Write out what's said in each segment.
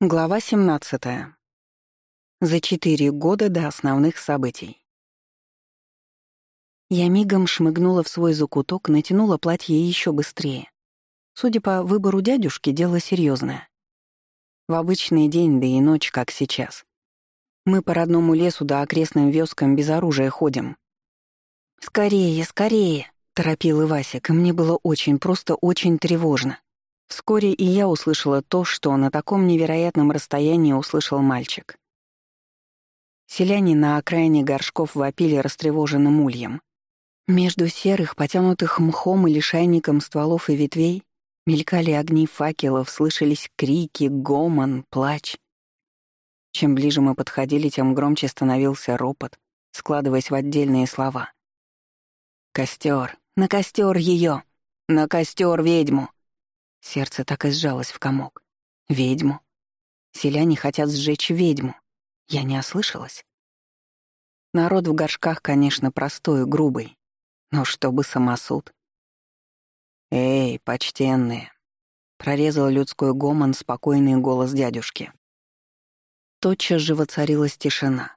Глава 17. За четыре года до основных событий. Я мигом шмыгнула в свой закуток, натянула платье еще быстрее. Судя по выбору дядюшки, дело серьезное. В обычный день, да и ночь, как сейчас. Мы по родному лесу да окрестным вёскам без оружия ходим. «Скорее, скорее!» — торопил Ивасик, и мне было очень, просто очень тревожно. Вскоре и я услышала то, что на таком невероятном расстоянии услышал мальчик. Селяне на окраине горшков вопили растревоженным ульем. Между серых, потянутых мхом и лишайником стволов и ветвей мелькали огни факелов, слышались крики, гомон, плач. Чем ближе мы подходили, тем громче становился ропот, складываясь в отдельные слова. «Костер! На костер ее! На костер ведьму!» Сердце так и сжалось в комок. Ведьму. Селяне хотят сжечь ведьму. Я не ослышалась. Народ в горшках, конечно, простой, грубый. Но чтобы самосуд. «Эй, почтенные!» — прорезал людской гомон спокойный голос дядюшки. Тотчас же воцарилась тишина.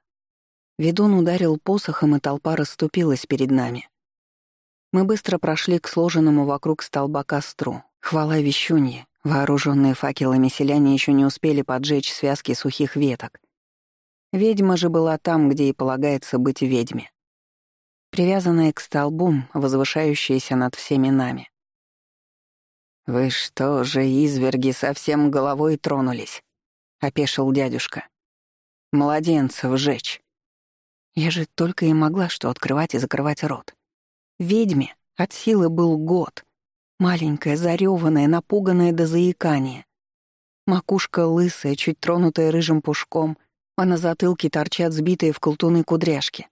Ведун ударил посохом, и толпа расступилась перед нами. Мы быстро прошли к сложенному вокруг столба костру, Хвала вещунье, вооруженные факелами селяне еще не успели поджечь связки сухих веток. Ведьма же была там, где и полагается быть ведьме. Привязанная к столбу, возвышающаяся над всеми нами. «Вы что же, изверги, совсем головой тронулись?» — опешил дядюшка. «Младенцев жечь». Я же только и могла что открывать и закрывать рот. Ведьме от силы был год — Маленькая, зареванная, напуганная до заикания. Макушка лысая, чуть тронутая рыжим пушком, а на затылке торчат сбитые в колтуны кудряшки.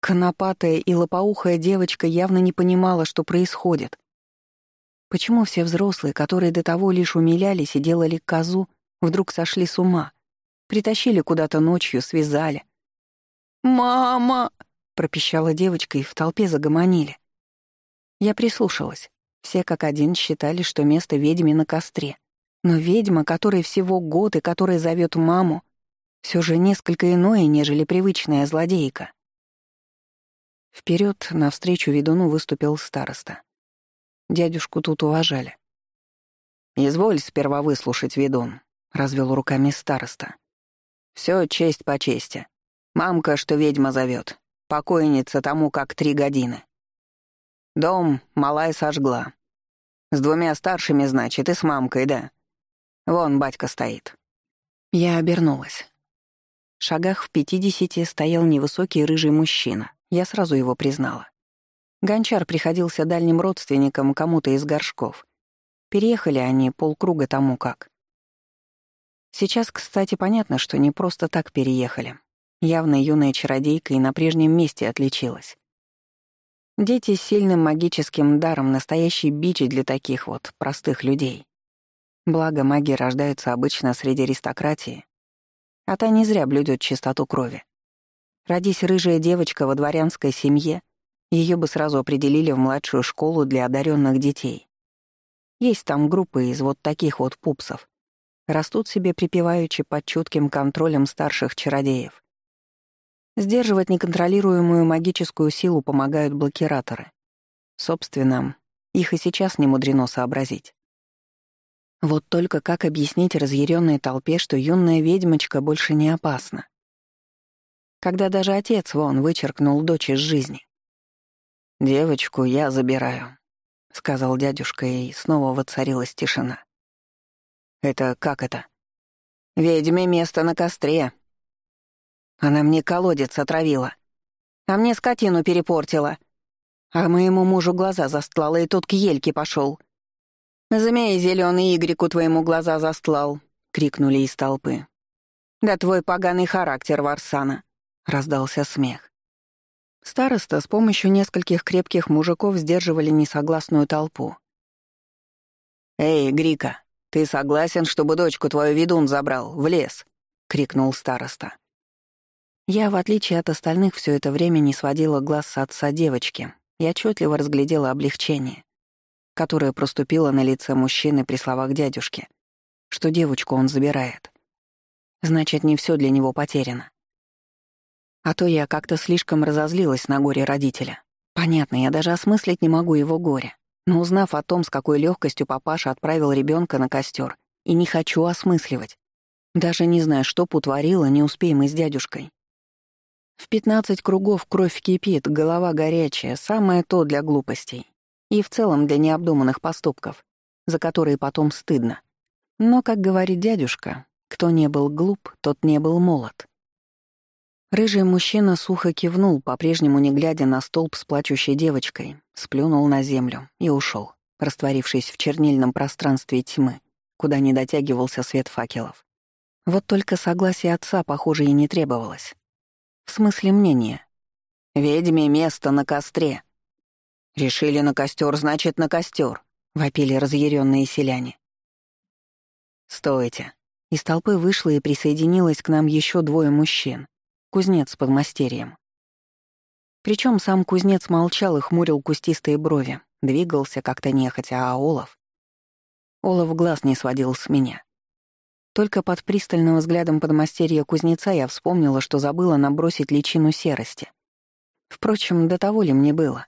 Конопатая и лопоухая девочка явно не понимала, что происходит. Почему все взрослые, которые до того лишь умилялись и делали козу, вдруг сошли с ума? Притащили куда-то ночью, связали. «Мама!» — пропищала девочка, и в толпе загомонили. Я прислушалась. Все как один считали, что место ведьме на костре. Но ведьма, которой всего год и которая зовет маму, все же несколько иное, нежели привычная злодейка. Вперед навстречу ведуну выступил староста. Дядюшку тут уважали. «Изволь сперва выслушать, ведун», — развел руками староста. Все честь по чести. Мамка, что ведьма зовет, покойница тому, как три годины. Дом малая сожгла. С двумя старшими, значит, и с мамкой, да. Вон батька стоит». Я обернулась. В шагах в пятидесяти стоял невысокий рыжий мужчина. Я сразу его признала. Гончар приходился дальним родственником кому-то из горшков. Переехали они полкруга тому как. Сейчас, кстати, понятно, что не просто так переехали. Явно юная чародейка и на прежнем месте отличилась. Дети с сильным магическим даром — настоящий бич для таких вот простых людей. Благо, маги рождаются обычно среди аристократии, а та не зря блюдет чистоту крови. Родись рыжая девочка во дворянской семье, ее бы сразу определили в младшую школу для одаренных детей. Есть там группы из вот таких вот пупсов. Растут себе припеваючи под чутким контролем старших чародеев. Сдерживать неконтролируемую магическую силу помогают блокираторы. Собственно, их и сейчас не мудрено сообразить. Вот только как объяснить разъяренной толпе, что юная ведьмочка больше не опасна? Когда даже отец вон вычеркнул дочь из жизни. «Девочку я забираю», — сказал дядюшка, и снова воцарилась тишина. «Это как это?» «Ведьме место на костре», она мне колодец отравила. А мне скотину перепортила. А моему мужу глаза застлала, и тот к ельке пошел. «Змей зеленый Игреку твоему глаза застлал», — крикнули из толпы. «Да твой поганый характер, Варсана», — раздался смех. Староста с помощью нескольких крепких мужиков сдерживали несогласную толпу. «Эй, Грика, ты согласен, чтобы дочку твою ведун забрал, в лес?» — крикнул староста. Я, в отличие от остальных, все это время не сводила глаз с отца девочки и отчетливо разглядела облегчение, которое проступило на лице мужчины при словах дядюшки, что девочку он забирает. Значит, не все для него потеряно. А то я как-то слишком разозлилась на горе родителя. Понятно, я даже осмыслить не могу его горе. Но узнав о том, с какой легкостью папаша отправил ребенка на костер, и не хочу осмысливать. Даже не знаю, что путворила, не успеем мы с дядюшкой. В пятнадцать кругов кровь кипит, голова горячая, самое то для глупостей. И в целом для необдуманных поступков, за которые потом стыдно. Но, как говорит дядюшка, кто не был глуп, тот не был молод. Рыжий мужчина сухо кивнул, по-прежнему не глядя на столб с плачущей девочкой, сплюнул на землю и ушел, растворившись в чернильном пространстве тьмы, куда не дотягивался свет факелов. Вот только согласия отца, похоже, и не требовалось. В смысле мнения. «Ведьме место на костре». «Решили на костер, значит, на костер», — вопили разъяренные селяне. «Стойте». Из толпы вышло и присоединилось к нам еще двое мужчин кузнец с подмастерьем. Причем сам кузнец молчал и хмурил кустистые брови, двигался как-то нехотя, а Олов... Олов глаз не сводил с меня. Только под пристальным взглядом подмастерья кузнеца я вспомнила, что забыла набросить личину серости. Впрочем, до того ли мне было?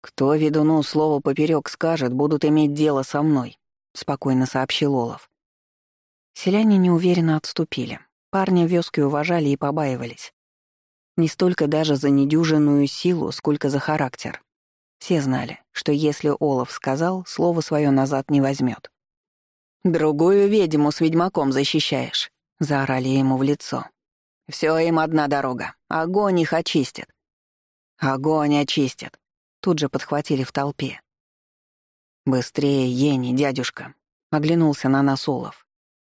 «Кто ведуну слово поперек скажет, будут иметь дело со мной», — спокойно сообщил Олов. Селяне неуверенно отступили. Парня вёски уважали и побаивались. Не столько даже за недюжинную силу, сколько за характер. Все знали, что если Олаф сказал, слово свое назад не возьмет. «Другую ведьму с ведьмаком защищаешь», — заорали ему в лицо. Все им одна дорога. Огонь их очистит». «Огонь очистит», — тут же подхватили в толпе. «Быстрее, Ени, дядюшка», — оглянулся на нас Олаф.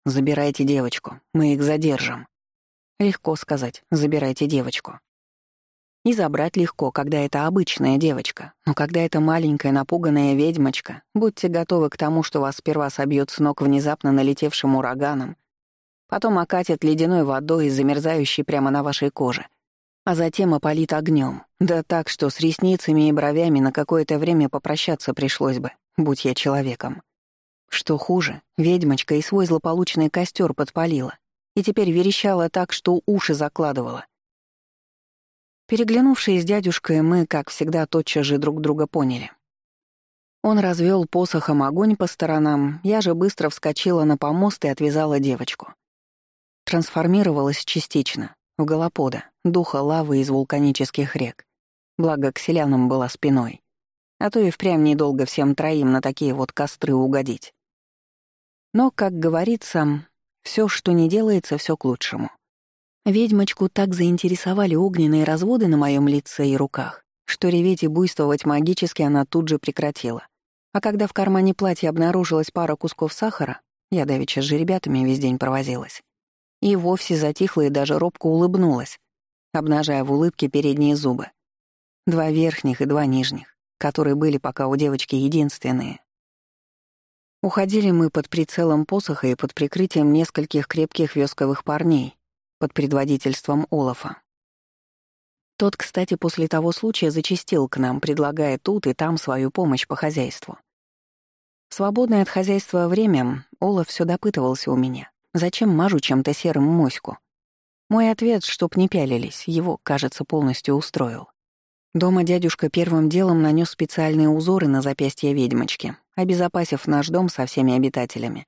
«Забирайте девочку, мы их задержим». Легко сказать «забирайте девочку». И забрать легко, когда это обычная девочка, но когда это маленькая напуганная ведьмочка, будьте готовы к тому, что вас сперва собьет с ног внезапно налетевшим ураганом, потом окатит ледяной водой, замерзающей прямо на вашей коже, а затем опалит огнем, да так, что с ресницами и бровями на какое-то время попрощаться пришлось бы, будь я человеком. Что хуже, ведьмочка и свой злополучный костер подпалила, и теперь верещала так, что уши закладывала. Переглянувшись с дядюшкой, мы, как всегда, тотчас же друг друга поняли. Он развел посохом огонь по сторонам, я же быстро вскочила на помост и отвязала девочку. Трансформировалась частично, в голопода, духа лавы из вулканических рек. Благо, к селянам была спиной. А то и впрямь недолго всем троим на такие вот костры угодить. Но, как говорится, все, что не делается, все к лучшему. Ведьмочку так заинтересовали огненные разводы на моем лице и руках, что реветь и буйствовать магически она тут же прекратила. А когда в кармане платья обнаружилась пара кусков сахара, я давеча с же ребятами весь день провозилась, и вовсе затихла и даже робко улыбнулась, обнажая в улыбке передние зубы. Два верхних и два нижних, которые были пока у девочки единственные. Уходили мы под прицелом посоха и под прикрытием нескольких крепких вёсковых парней под предводительством Олафа. Тот, кстати, после того случая зачастил к нам, предлагая тут и там свою помощь по хозяйству. В свободное от хозяйства время Олаф все допытывался у меня, зачем мажу чем-то серым моську. Мой ответ, чтоб не пялились, его, кажется, полностью устроил. Дома дядюшка первым делом нанес специальные узоры на запястье ведьмочки, обезопасив наш дом со всеми обитателями.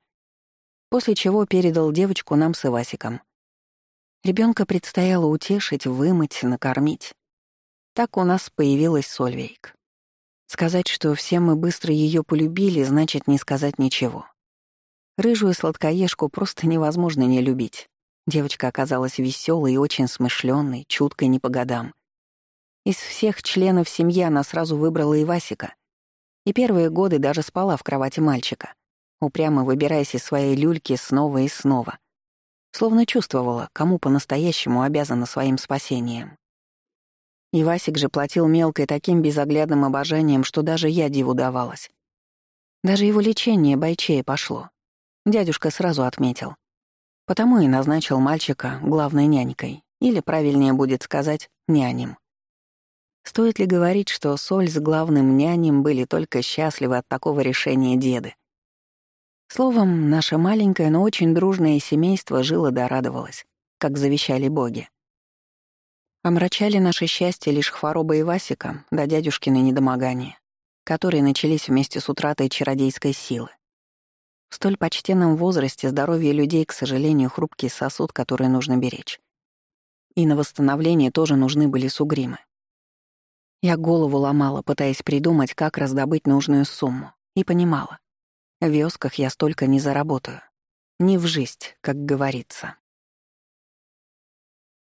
После чего передал девочку нам с Ивасиком. Ребенка предстояло утешить, вымыть, накормить. Так у нас появилась Сольвейк. Сказать, что все мы быстро ее полюбили, значит не сказать ничего. Рыжую сладкоежку просто невозможно не любить. Девочка оказалась веселой и очень смышленной, чуткой не по годам. Из всех членов семьи она сразу выбрала Ивасика. И первые годы даже спала в кровати мальчика, упрямо выбираясь из своей люльки снова и снова. Словно чувствовала, кому по-настоящему обязана своим спасением. Ивасик же платил мелкой таким безоглядным обожанием, что даже я диву давалась. Даже его лечение бойчее пошло. Дядюшка сразу отметил. Потому и назначил мальчика главной нянькой, или, правильнее будет сказать, нянем. Стоит ли говорить, что Соль с главным нянем были только счастливы от такого решения деды? Словом, наше маленькое, но очень дружное семейство жило да радовалось, как завещали боги. Омрачали наше счастье лишь хвороба и Васика, да дядюшкины недомогания, которые начались вместе с утратой чародейской силы. В столь почтенном возрасте здоровье людей, к сожалению, хрупкий сосуд, который нужно беречь. И на восстановление тоже нужны были сугримы. Я голову ломала, пытаясь придумать, как раздобыть нужную сумму, и понимала. В вёсках я столько не заработаю. Не в жизнь, как говорится.